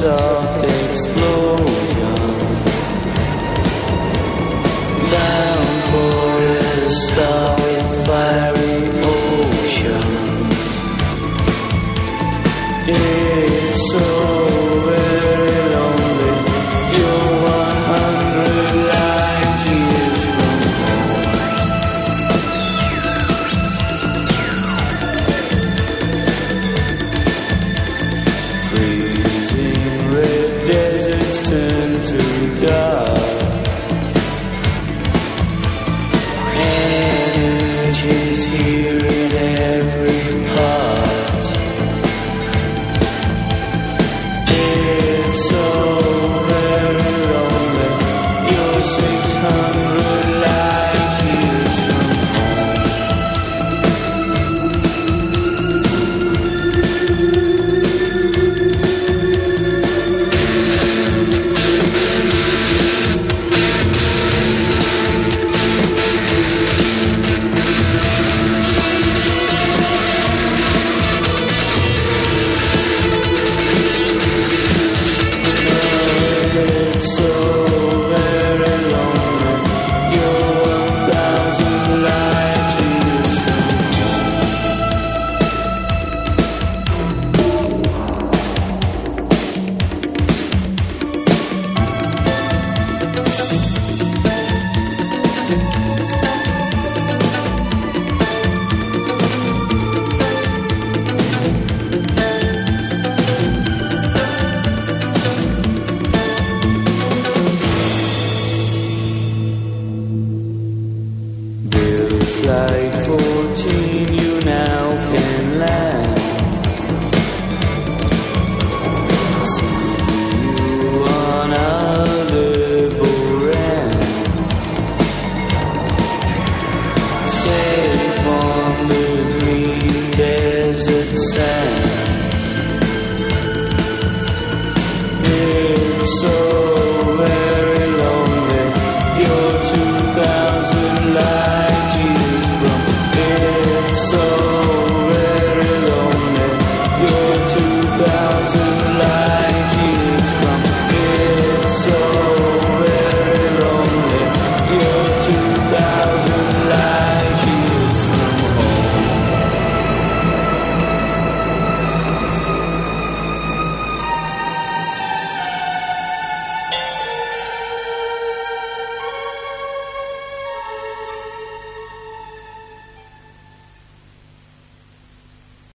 soft explosion. Down for a star with fiery ocean. Yeah.